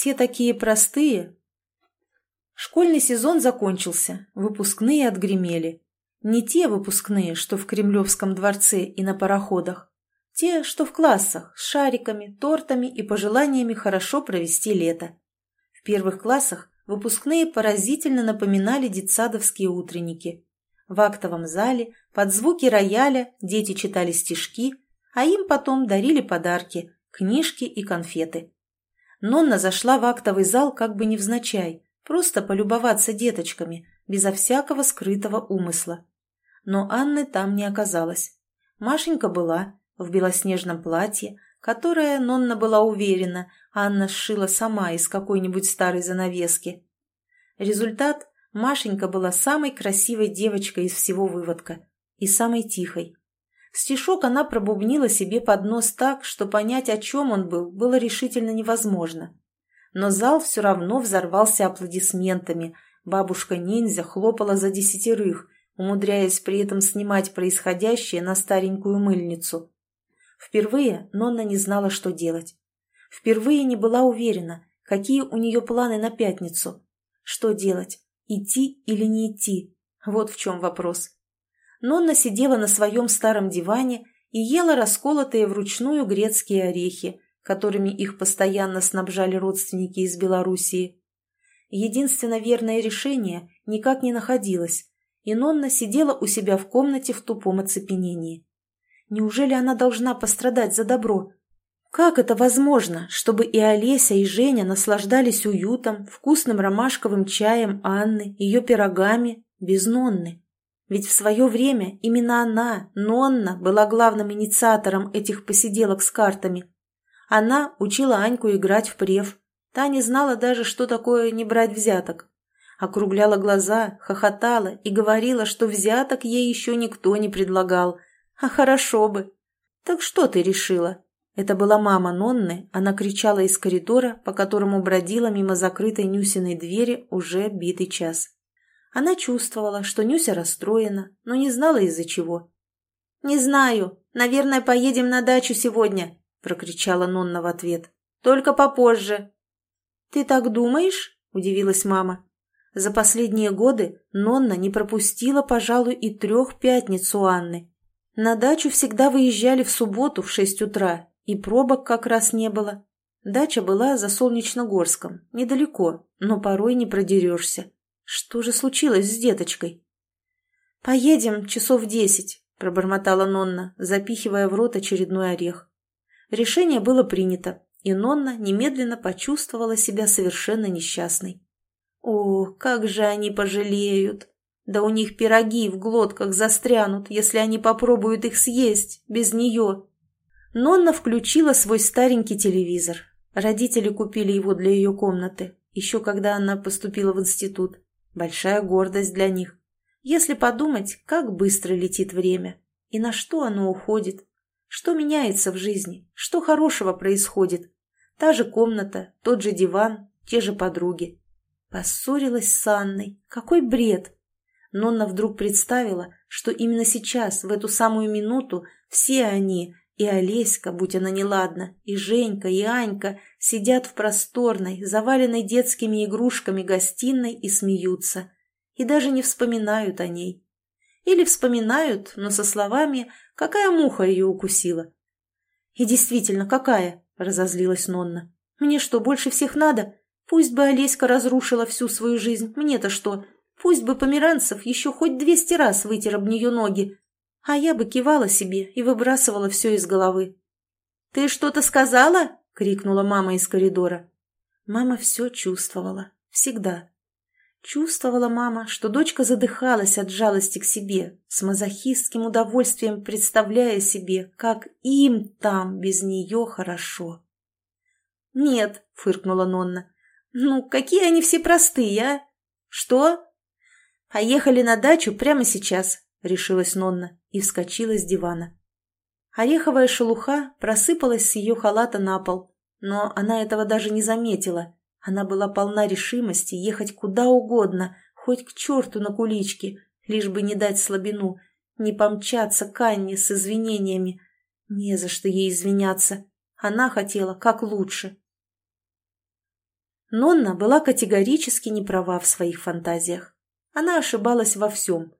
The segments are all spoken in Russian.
все такие простые. Школьный сезон закончился, выпускные отгремели. Не те выпускные, что в Кремлевском дворце и на пароходах. Те, что в классах, с шариками, тортами и пожеланиями хорошо провести лето. В первых классах выпускные поразительно напоминали детсадовские утренники. В актовом зале, под звуки рояля, дети читали стишки, а им потом дарили подарки, книжки и конфеты. Нонна зашла в актовый зал как бы невзначай, просто полюбоваться деточками, безо всякого скрытого умысла. Но Анны там не оказалось. Машенька была в белоснежном платье, которое, Нонна была уверена, Анна сшила сама из какой-нибудь старой занавески. Результат – Машенька была самой красивой девочкой из всего выводка и самой тихой. Стишок она пробубнила себе под нос так, что понять, о чем он был, было решительно невозможно. Но зал все равно взорвался аплодисментами. Бабушка-ниндзя хлопала за десятерых, умудряясь при этом снимать происходящее на старенькую мыльницу. Впервые Нонна не знала, что делать. Впервые не была уверена, какие у нее планы на пятницу. Что делать? Идти или не идти? Вот в чем вопрос. Нонна сидела на своем старом диване и ела расколотые вручную грецкие орехи, которыми их постоянно снабжали родственники из Белоруссии. Единственно верное решение никак не находилось, и Нонна сидела у себя в комнате в тупом оцепенении. Неужели она должна пострадать за добро? Как это возможно, чтобы и Олеся, и Женя наслаждались уютом, вкусным ромашковым чаем Анны, ее пирогами, без Нонны? Ведь в свое время именно она, Нонна, была главным инициатором этих посиделок с картами. Она учила Аньку играть в прев. Та не знала даже, что такое не брать взяток. Округляла глаза, хохотала и говорила, что взяток ей еще никто не предлагал. А хорошо бы. «Так что ты решила?» Это была мама Нонны, она кричала из коридора, по которому бродила мимо закрытой Нюсиной двери уже битый час. Она чувствовала, что Нюся расстроена, но не знала из-за чего. «Не знаю. Наверное, поедем на дачу сегодня», — прокричала Нонна в ответ. «Только попозже». «Ты так думаешь?» — удивилась мама. За последние годы Нонна не пропустила, пожалуй, и трех пятниц у Анны. На дачу всегда выезжали в субботу в шесть утра, и пробок как раз не было. Дача была за Солнечногорском, недалеко, но порой не продерешься. Что же случилось с деточкой? «Поедем часов десять», — пробормотала Нонна, запихивая в рот очередной орех. Решение было принято, и Нонна немедленно почувствовала себя совершенно несчастной. О, как же они пожалеют! Да у них пироги в глотках застрянут, если они попробуют их съесть без нее. Нонна включила свой старенький телевизор. Родители купили его для ее комнаты, еще когда она поступила в институт. Большая гордость для них. Если подумать, как быстро летит время, и на что оно уходит, что меняется в жизни, что хорошего происходит. Та же комната, тот же диван, те же подруги. Поссорилась с Анной. Какой бред! Нонна вдруг представила, что именно сейчас, в эту самую минуту, все они, и Олеська, будь она неладна, и Женька, и Анька сидят в просторной, заваленной детскими игрушками гостиной и смеются. И даже не вспоминают о ней. Или вспоминают, но со словами «какая муха ее укусила». «И действительно, какая?» – разозлилась Нонна. «Мне что, больше всех надо? Пусть бы Олеська разрушила всю свою жизнь, мне-то что? Пусть бы Померанцев еще хоть двести раз вытер об нее ноги, а я бы кивала себе и выбрасывала все из головы. «Ты что-то сказала?» — крикнула мама из коридора. Мама все чувствовала. Всегда. Чувствовала мама, что дочка задыхалась от жалости к себе, с мазохистским удовольствием представляя себе, как им там без нее хорошо. «Нет», — фыркнула Нонна, — «ну, какие они все простые, а? Что?» «Поехали на дачу прямо сейчас», — решилась Нонна и вскочила с дивана. Ореховая шелуха просыпалась с ее халата на пол, но она этого даже не заметила. Она была полна решимости ехать куда угодно, хоть к черту на куличке, лишь бы не дать слабину, не помчаться к Анне с извинениями. Не за что ей извиняться. Она хотела как лучше. Нонна была категорически не права в своих фантазиях. Она ошибалась во всем.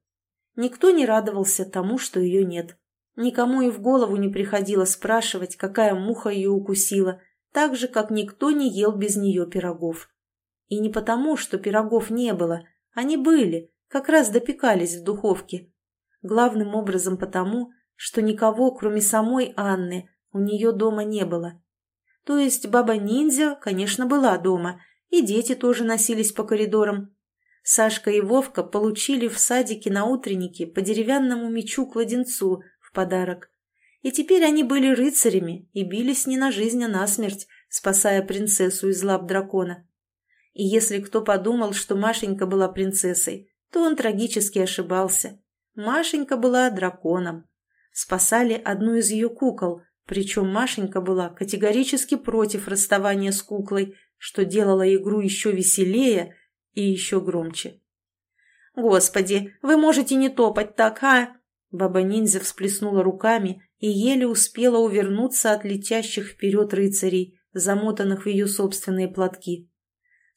Никто не радовался тому, что ее нет. Никому и в голову не приходило спрашивать, какая муха ее укусила, так же, как никто не ел без нее пирогов. И не потому, что пирогов не было, они были, как раз допекались в духовке. Главным образом потому, что никого, кроме самой Анны, у нее дома не было. То есть баба-ниндзя, конечно, была дома, и дети тоже носились по коридорам. Сашка и Вовка получили в садике на утреннике по деревянному мечу-кладенцу в подарок. И теперь они были рыцарями и бились не на жизнь, а на смерть, спасая принцессу из лап дракона. И если кто подумал, что Машенька была принцессой, то он трагически ошибался. Машенька была драконом. Спасали одну из ее кукол, причем Машенька была категорически против расставания с куклой, что делало игру еще веселее и еще громче. «Господи, вы можете не топать так, а?» Баба-ниндзя всплеснула руками и еле успела увернуться от летящих вперед рыцарей, замотанных в ее собственные платки.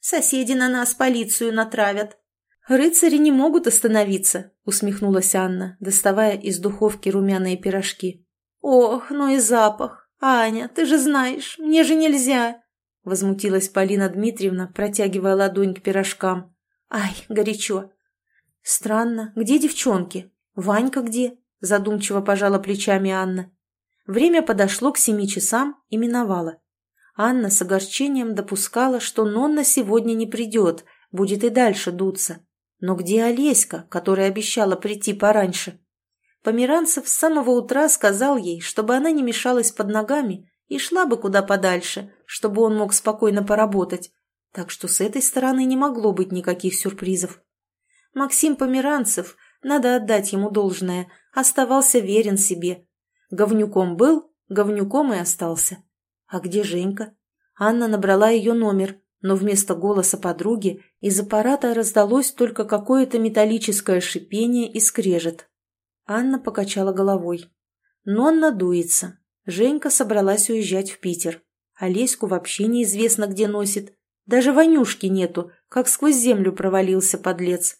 «Соседи на нас полицию натравят!» «Рыцари не могут остановиться», — усмехнулась Анна, доставая из духовки румяные пирожки. «Ох, ну и запах! Аня, ты же знаешь, мне же нельзя!» Возмутилась Полина Дмитриевна, протягивая ладонь к пирожкам. «Ай, горячо!» «Странно, где девчонки? Ванька где?» Задумчиво пожала плечами Анна. Время подошло к семи часам и миновало. Анна с огорчением допускала, что Нонна сегодня не придет, будет и дальше дуться. Но где Олеська, которая обещала прийти пораньше? Померанцев с самого утра сказал ей, чтобы она не мешалась под ногами и шла бы куда подальше, чтобы он мог спокойно поработать. Так что с этой стороны не могло быть никаких сюрпризов. Максим Померанцев, надо отдать ему должное, оставался верен себе. Говнюком был, говнюком и остался. А где Женька? Анна набрала ее номер, но вместо голоса подруги из аппарата раздалось только какое-то металлическое шипение и скрежет. Анна покачала головой. Нонна дуется. Женька собралась уезжать в Питер. Олеську вообще неизвестно, где носит. Даже Ванюшки нету, как сквозь землю провалился подлец.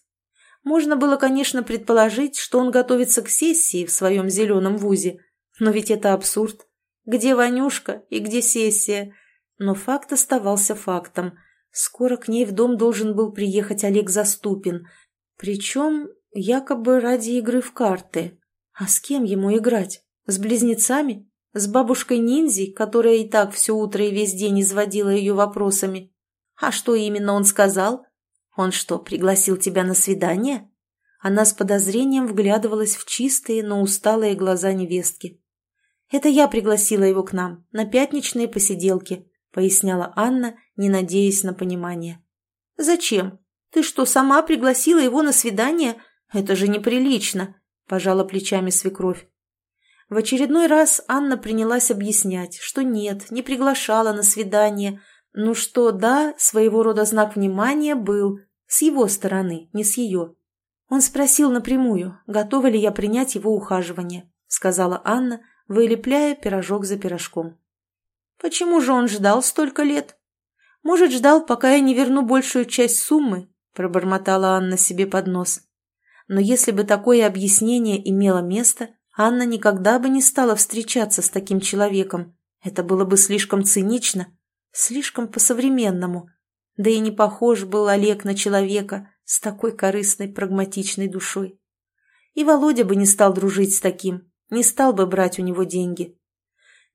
Можно было, конечно, предположить, что он готовится к сессии в своем зеленом вузе. Но ведь это абсурд. Где Ванюшка и где сессия? Но факт оставался фактом. Скоро к ней в дом должен был приехать Олег Заступин. Причем якобы ради игры в карты. А с кем ему играть? С близнецами? С бабушкой-ниндзей, которая и так все утро и весь день изводила ее вопросами? А что именно он сказал? Он что, пригласил тебя на свидание? Она с подозрением вглядывалась в чистые, но усталые глаза невестки. «Это я пригласила его к нам, на пятничные посиделки поясняла Анна, не надеясь на понимание. «Зачем? Ты что, сама пригласила его на свидание? Это же неприлично!» – пожала плечами свекровь. В очередной раз Анна принялась объяснять, что нет, не приглашала на свидание, ну что, да, своего рода знак внимания был, с его стороны, не с ее. Он спросил напрямую, готова ли я принять его ухаживание, сказала Анна, вылепляя пирожок за пирожком. Почему же он ждал столько лет? Может, ждал, пока я не верну большую часть суммы, пробормотала Анна себе под нос. Но если бы такое объяснение имело место, Анна никогда бы не стала встречаться с таким человеком. Это было бы слишком цинично, слишком по-современному. Да и не похож был Олег на человека с такой корыстной, прагматичной душой. И Володя бы не стал дружить с таким, не стал бы брать у него деньги.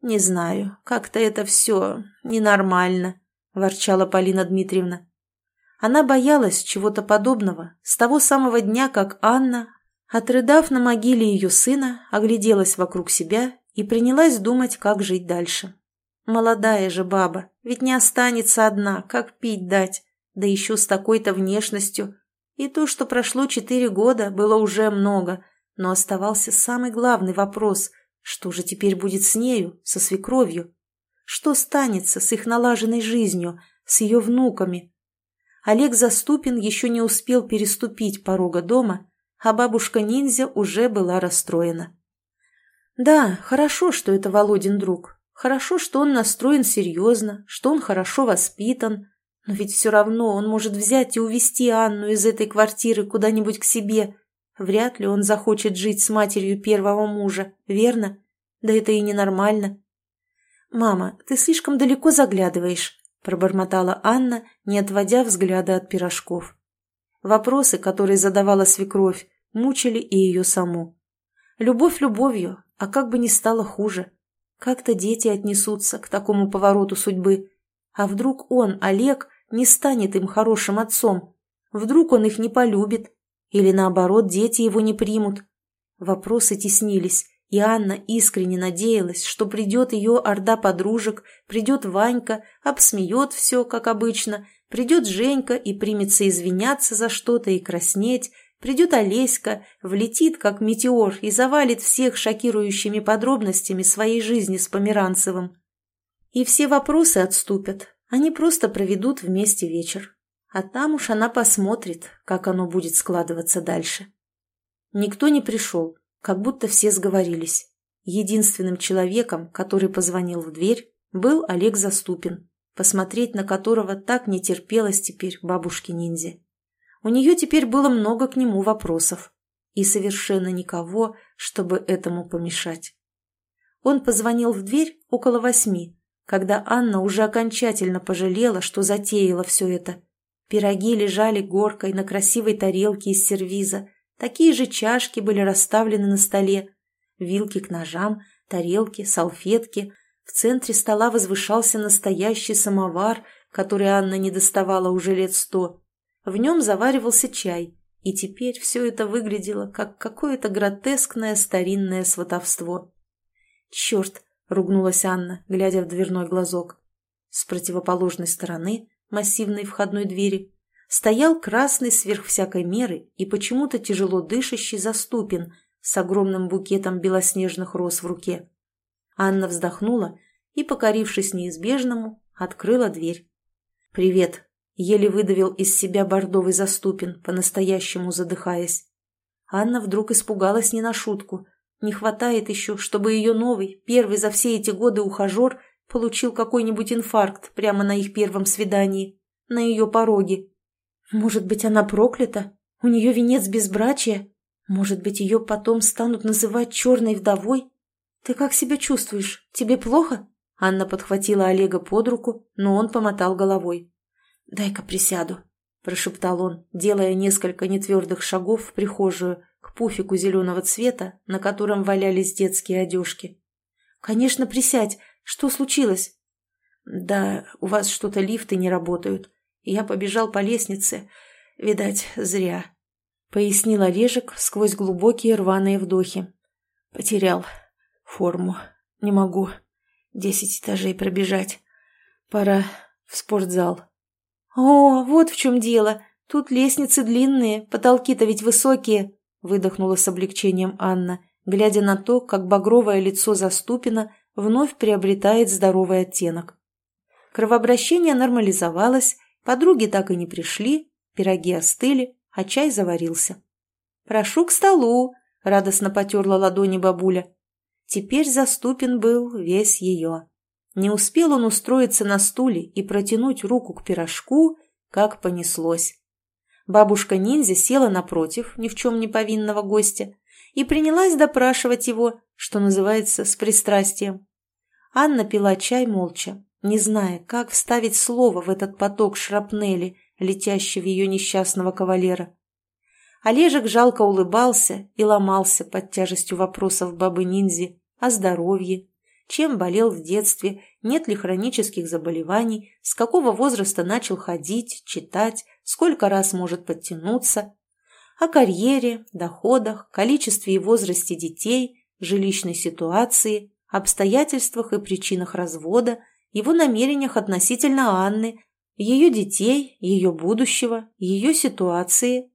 «Не знаю, как-то это все ненормально», – ворчала Полина Дмитриевна. Она боялась чего-то подобного с того самого дня, как Анна, отрыдав на могиле ее сына, огляделась вокруг себя и принялась думать, как жить дальше. Молодая же баба, ведь не останется одна, как пить дать, да еще с такой-то внешностью. И то, что прошло четыре года, было уже много, но оставался самый главный вопрос – что же теперь будет с нею, со свекровью? Что станется с их налаженной жизнью, с ее внуками? Олег Заступин еще не успел переступить порога дома, а бабушка-ниндзя уже была расстроена. Да, хорошо, что это Володин друг. Хорошо, что он настроен серьезно, что он хорошо воспитан. Но ведь все равно он может взять и увезти Анну из этой квартиры куда-нибудь к себе. Вряд ли он захочет жить с матерью первого мужа, верно? Да это и ненормально. «Мама, ты слишком далеко заглядываешь», – пробормотала Анна, не отводя взгляда от пирожков. Вопросы, которые задавала свекровь, мучили и ее саму. Любовь любовью, а как бы ни стало хуже. Как-то дети отнесутся к такому повороту судьбы. А вдруг он, Олег, не станет им хорошим отцом? Вдруг он их не полюбит? Или наоборот, дети его не примут? Вопросы теснились, и Анна искренне надеялась, что придет ее орда подружек, придет Ванька, обсмеет все, как обычно, придет Женька и примется извиняться за что-то и краснеть, придет Олеська, влетит, как метеор, и завалит всех шокирующими подробностями своей жизни с Померанцевым. И все вопросы отступят, они просто проведут вместе вечер. А там уж она посмотрит, как оно будет складываться дальше. Никто не пришел, как будто все сговорились. Единственным человеком, который позвонил в дверь, был Олег Заступин, посмотреть на которого так не терпелось теперь бабушке-ниндзе. У нее теперь было много к нему вопросов, и совершенно никого, чтобы этому помешать. Он позвонил в дверь около восьми, когда Анна уже окончательно пожалела, что затеяла все это. Пироги лежали горкой на красивой тарелке из сервиза, Такие же чашки были расставлены на столе. Вилки к ножам, тарелки, салфетки. В центре стола возвышался настоящий самовар, который Анна не доставала уже лет сто. В нем заваривался чай, и теперь все это выглядело как какое-то гротескное старинное сватовство. «Черт!» — ругнулась Анна, глядя в дверной глазок. С противоположной стороны массивной входной двери стоял красный сверх всякой меры и почему-то тяжело дышащий заступин с огромным букетом белоснежных роз в руке. Анна вздохнула и, покорившись неизбежному, открыла дверь. «Привет!» — еле выдавил из себя бордовый заступин, по-настоящему задыхаясь. Анна вдруг испугалась не на шутку. Не хватает еще, чтобы ее новый, первый за все эти годы ухажер получил какой-нибудь инфаркт прямо на их первом свидании, на ее пороге. Может быть, она проклята? У нее венец безбрачия? Может быть, ее потом станут называть черной вдовой? Ты как себя чувствуешь? Тебе плохо? Анна подхватила Олега под руку, но он помотал головой. «Дай-ка присяду», – прошептал он, делая несколько нетвердых шагов в прихожую к пуфику зеленого цвета, на котором валялись детские одежки. «Конечно, присядь. Что случилось?» «Да, у вас что-то лифты не работают. Я побежал по лестнице. Видать, зря. Пояснил Олежек сквозь глубокие рваные вдохи. Потерял форму. Не могу. Десять этажей пробежать. Пора в спортзал. О, вот в чем дело. Тут лестницы длинные, потолки-то ведь высокие. Выдохнула с облегчением Анна, глядя на то, как багровое лицо Заступина вновь приобретает здоровый оттенок. Кровообращение нормализовалось, Подруги так и не пришли, пироги остыли, а чай заварился. «Прошу к столу!» — радостно потерла ладони бабуля. Теперь Заступин был весь ее. Не успел он устроиться на стуле и протянуть руку к пирожку, как понеслось. Бабушка-ниндзя села напротив ни в чем не повинного гостя и принялась допрашивать его, что называется, с пристрастием. Анна пила чай молча, не зная, как вставить слово в этот поток шрапнели, летящий в ее несчастного кавалера. Олежек жалко улыбался и ломался под тяжестью вопросов бабы-ниндзи о здоровье, чем болел в детстве, нет ли хронических заболеваний, с какого возраста начал ходить, читать, сколько раз может подтянуться, о карьере, доходах, количестве и возрасте детей, жилищной ситуации, обстоятельствах и причинах развода, его намерениях относительно Анны, ее детей, ее будущего, ее ситуации.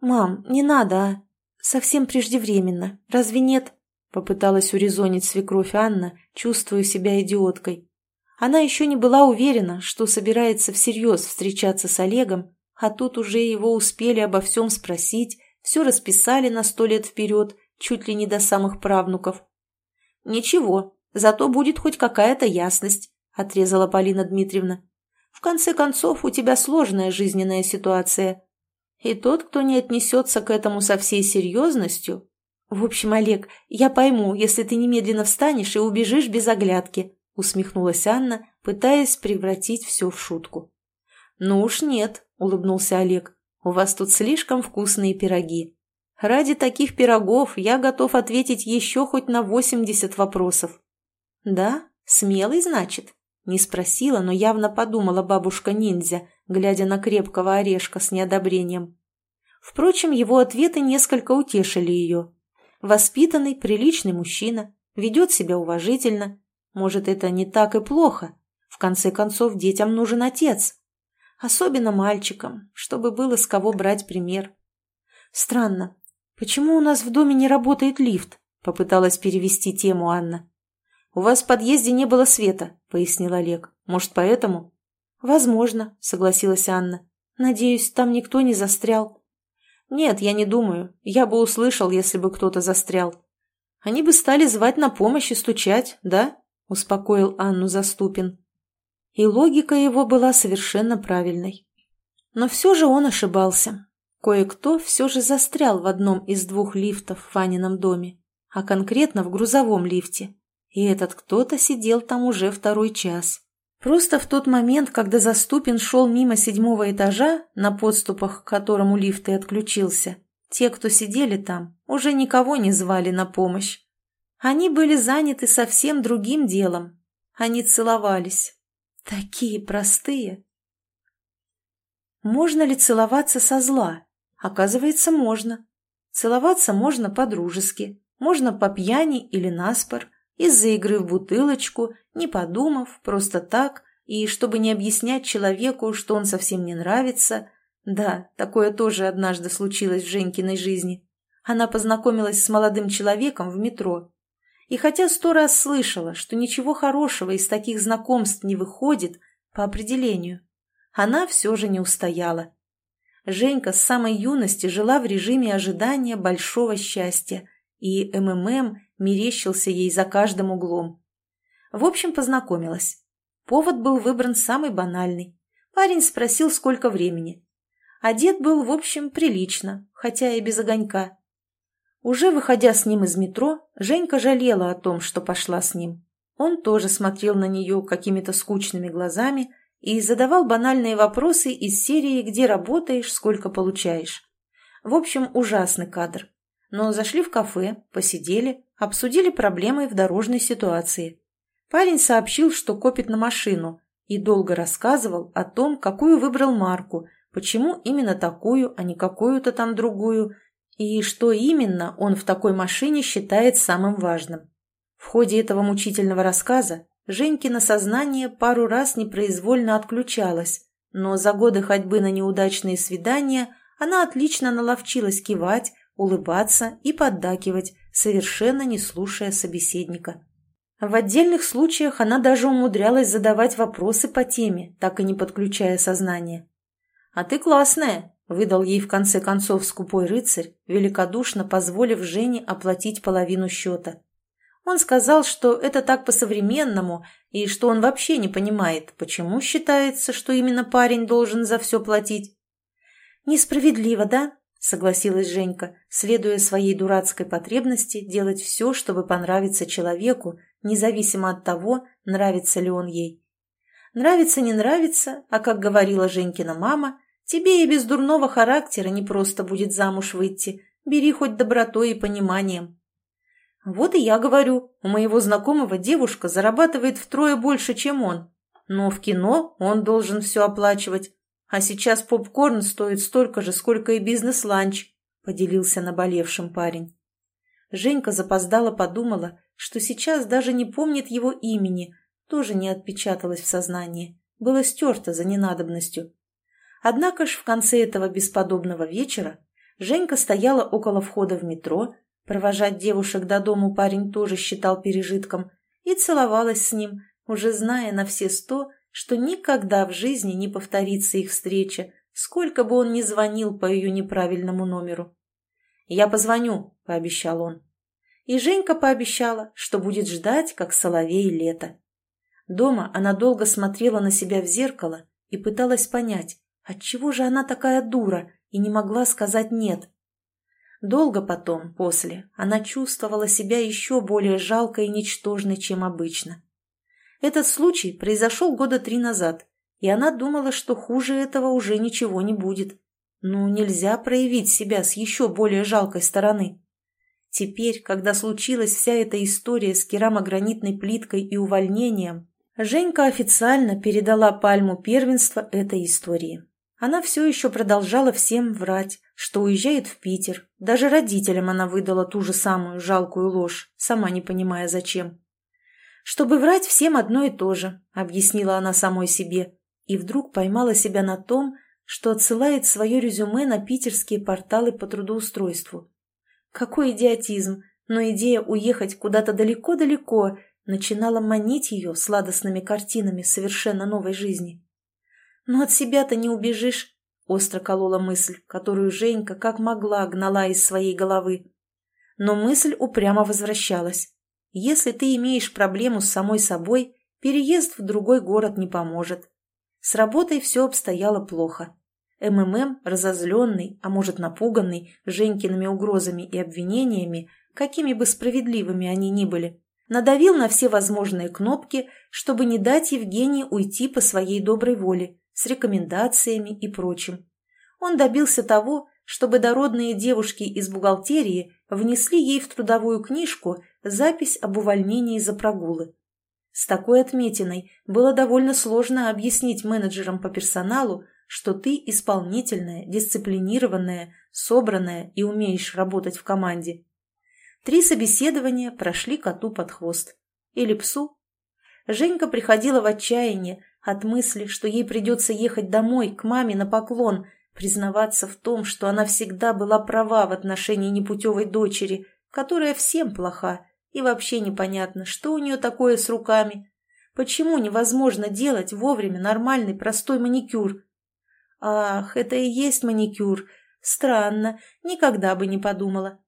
«Мам, не надо, а? Совсем преждевременно. Разве нет?» Попыталась урезонить свекровь Анна, чувствуя себя идиоткой. Она еще не была уверена, что собирается всерьез встречаться с Олегом, а тут уже его успели обо всем спросить, все расписали на сто лет вперед, чуть ли не до самых правнуков. «Ничего, Зато будет хоть какая-то ясность», — отрезала Полина Дмитриевна. В конце концов, у тебя сложная жизненная ситуация. И тот, кто не отнесется к этому со всей серьезностью... В общем, Олег, я пойму, если ты немедленно встанешь и убежишь без оглядки, усмехнулась Анна, пытаясь превратить все в шутку. «Ну уж нет», — улыбнулся Олег. «У вас тут слишком вкусные пироги. Ради таких пирогов я готов ответить еще хоть на восемьдесят вопросов». «Да? Смелый, значит?» Не спросила, но явно подумала бабушка-ниндзя, глядя на крепкого орешка с неодобрением. Впрочем, его ответы несколько утешили ее. Воспитанный, приличный мужчина, ведет себя уважительно. Может, это не так и плохо. В конце концов, детям нужен отец. Особенно мальчикам, чтобы было с кого брать пример. Странно. Почему у нас в доме не работает лифт? Попыталась перевести тему Анна. «У вас в подъезде не было света», — пояснил Олег. «Может, поэтому?» «Возможно», — согласилась Анна. «Надеюсь, там никто не застрял». «Нет, я не думаю. Я бы услышал, если бы кто-то застрял. Они бы стали звать на помощь и стучать, да?» — успокоил Анну Заступин. И логика его была совершенно правильной. Но все же он ошибался. Кое-кто все же застрял в одном из двух лифтов в Ванином доме, а конкретно в грузовом лифте. И этот кто-то сидел там уже второй час. Просто в тот момент, когда Заступин шел мимо седьмого этажа, на подступах к которому лифт и отключился, те, кто сидели там, уже никого не звали на помощь. Они были заняты совсем другим делом. Они целовались. Такие простые. Можно ли целоваться со зла? Оказывается, можно. Целоваться можно по-дружески, можно по пьяни или наспор – из-за игры в бутылочку, не подумав, просто так, и чтобы не объяснять человеку, что он совсем не нравится. Да, такое тоже однажды случилось в Женькиной жизни. Она познакомилась с молодым человеком в метро. И хотя сто раз слышала, что ничего хорошего из таких знакомств не выходит по определению, она все же не устояла. Женька с самой юности жила в режиме ожидания большого счастья, и МММ мерещился ей за каждым углом. В общем, познакомилась. Повод был выбран самый банальный. Парень спросил, сколько времени. Одет был, в общем, прилично, хотя и без огонька. Уже выходя с ним из метро, Женька жалела о том, что пошла с ним. Он тоже смотрел на нее какими-то скучными глазами и задавал банальные вопросы из серии «Где работаешь, сколько получаешь?». В общем, ужасный кадр. Но зашли в кафе, посидели, Обсудили проблемы в дорожной ситуации. Парень сообщил, что копит на машину, и долго рассказывал о том, какую выбрал марку, почему именно такую, а не какую-то там другую, и что именно он в такой машине считает самым важным. В ходе этого мучительного рассказа Женькино сознание пару раз непроизвольно отключалось, но за годы ходьбы на неудачные свидания она отлично наловчилась кивать, улыбаться и поддакивать, совершенно не слушая собеседника. В отдельных случаях она даже умудрялась задавать вопросы по теме, так и не подключая сознание. «А ты классная!» – выдал ей в конце концов скупой рыцарь, великодушно позволив Жене оплатить половину счета. Он сказал, что это так по-современному, и что он вообще не понимает, почему считается, что именно парень должен за все платить. «Несправедливо, да?» Согласилась Женька, следуя своей дурацкой потребности делать все, чтобы понравиться человеку, независимо от того, нравится ли он ей. Нравится, не нравится, а, как говорила Женькина мама, тебе и без дурного характера не просто будет замуж выйти, бери хоть добротой и пониманием. Вот и я говорю, у моего знакомого девушка зарабатывает втрое больше, чем он, но в кино он должен все оплачивать, а сейчас попкорн стоит столько же, сколько и бизнес-ланч», — поделился наболевшим парень. Женька запоздала подумала, что сейчас даже не помнит его имени, тоже не отпечаталось в сознании, было стерто за ненадобностью. Однако ж в конце этого бесподобного вечера Женька стояла около входа в метро, провожать девушек до дому парень тоже считал пережитком, и целовалась с ним, уже зная на все сто, что никогда в жизни не повторится их встреча, сколько бы он ни звонил по ее неправильному номеру. «Я позвоню», — пообещал он. И Женька пообещала, что будет ждать, как соловей лето. Дома она долго смотрела на себя в зеркало и пыталась понять, отчего же она такая дура и не могла сказать «нет». Долго потом, после, она чувствовала себя еще более жалкой и ничтожной, чем обычно. Этот случай произошел года три назад, и она думала, что хуже этого уже ничего не будет. Ну, нельзя проявить себя с еще более жалкой стороны. Теперь, когда случилась вся эта история с керамогранитной плиткой и увольнением, Женька официально передала пальму первенства этой истории. Она все еще продолжала всем врать, что уезжает в Питер. Даже родителям она выдала ту же самую жалкую ложь, сама не понимая зачем. «Чтобы врать всем одно и то же», — объяснила она самой себе, и вдруг поймала себя на том, что отсылает свое резюме на питерские порталы по трудоустройству. Какой идиотизм! Но идея уехать куда-то далеко-далеко начинала манить ее сладостными картинами совершенно новой жизни. «Но от себя-то не убежишь», — остро колола мысль, которую Женька как могла гнала из своей головы. Но мысль упрямо возвращалась. Если ты имеешь проблему с самой собой, переезд в другой город не поможет. С работой все обстояло плохо. МММ, разозленный, а может напуганный, Женькиными угрозами и обвинениями, какими бы справедливыми они ни были, надавил на все возможные кнопки, чтобы не дать Евгении уйти по своей доброй воле с рекомендациями и прочим. Он добился того, чтобы дородные девушки из бухгалтерии внесли ей в трудовую книжку запись об увольнении за прогулы. С такой отметиной было довольно сложно объяснить менеджерам по персоналу, что ты исполнительная, дисциплинированная, собранная и умеешь работать в команде. Три собеседования прошли коту под хвост. Или псу. Женька приходила в отчаяние, от мысли, что ей придется ехать домой, к маме на поклон, признаваться в том, что она всегда была права в отношении непутевой дочери, которая всем плоха, и вообще непонятно, что у нее такое с руками. Почему невозможно делать вовремя нормальный простой маникюр? Ах, это и есть маникюр. Странно, никогда бы не подумала.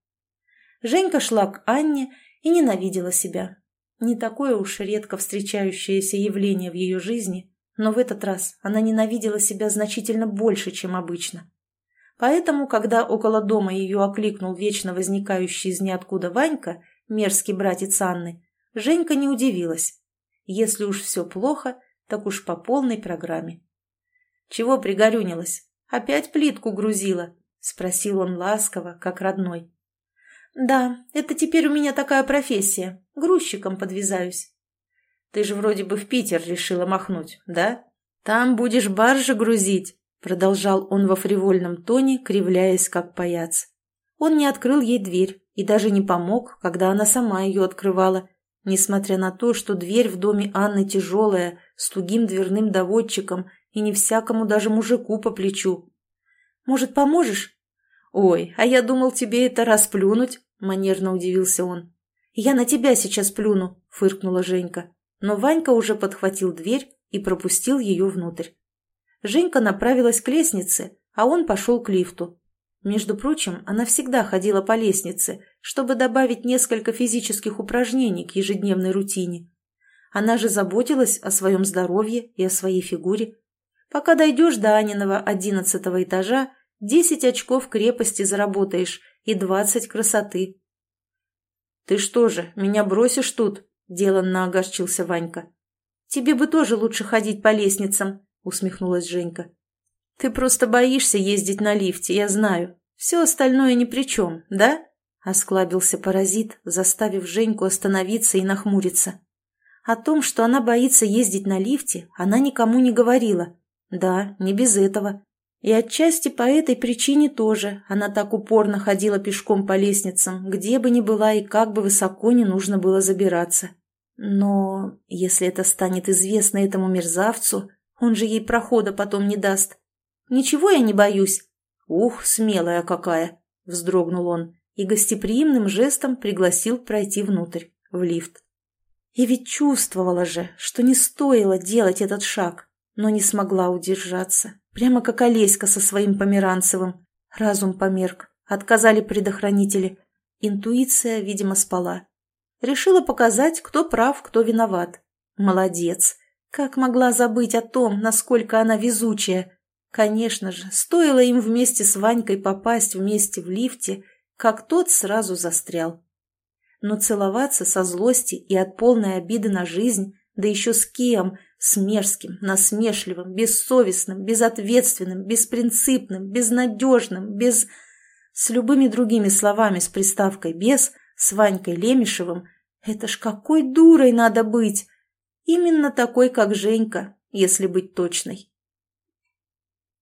Женька шла к Анне и ненавидела себя. Не такое уж редко встречающееся явление в ее жизни, но в этот раз она ненавидела себя значительно больше, чем обычно. Поэтому, когда около дома ее окликнул вечно возникающий из ниоткуда Ванька, мерзкий братец Анны, Женька не удивилась. Если уж все плохо, так уж по полной программе. «Чего пригорюнилась? Опять плитку грузила?» — спросил он ласково, как родной. «Да, это теперь у меня такая профессия. Грузчиком подвязаюсь». «Ты же вроде бы в Питер решила махнуть, да? Там будешь баржи грузить», — продолжал он во фривольном тоне, кривляясь как паяц. Он не открыл ей дверь и даже не помог, когда она сама ее открывала, несмотря на то, что дверь в доме Анны тяжелая, с тугим дверным доводчиком и не всякому даже мужику по плечу. «Может, поможешь?» «Ой, а я думал тебе это расплюнуть», — манерно удивился он. «Я на тебя сейчас плюну», — фыркнула Женька. Но Ванька уже подхватил дверь и пропустил ее внутрь. Женька направилась к лестнице, а он пошел к лифту. Между прочим, она всегда ходила по лестнице, чтобы добавить несколько физических упражнений к ежедневной рутине. Она же заботилась о своем здоровье и о своей фигуре. Пока дойдешь до Аниного одиннадцатого этажа, Десять очков крепости заработаешь и двадцать красоты. «Ты что же, меня бросишь тут?» – деланно огорчился Ванька. «Тебе бы тоже лучше ходить по лестницам», – усмехнулась Женька. «Ты просто боишься ездить на лифте, я знаю. Все остальное ни при чем, да?» – осклабился паразит, заставив Женьку остановиться и нахмуриться. О том, что она боится ездить на лифте, она никому не говорила. Да, не без этого. И отчасти по этой причине тоже она так упорно ходила пешком по лестницам, где бы ни была и как бы высоко не нужно было забираться. Но если это станет известно этому мерзавцу, он же ей прохода потом не даст. Ничего я не боюсь. Ух, смелая какая! Вздрогнул он и гостеприимным жестом пригласил пройти внутрь, в лифт. И ведь чувствовала же, что не стоило делать этот шаг, но не смогла удержаться. Прямо как Олеська со своим Померанцевым. Разум померк. Отказали предохранители. Интуиция, видимо, спала. Решила показать, кто прав, кто виноват. Молодец. Как могла забыть о том, насколько она везучая? Конечно же, стоило им вместе с Ванькой попасть вместе в лифте, как тот сразу застрял. Но целоваться со злости и от полной обиды на жизнь, да еще с кем, с мерзким, насмешливым, бессовестным, безответственным, беспринципным, безнадежным, без... С любыми другими словами с приставкой «без», с Ванькой Лемешевым, это ж какой дурой надо быть! Именно такой, как Женька, если быть точной.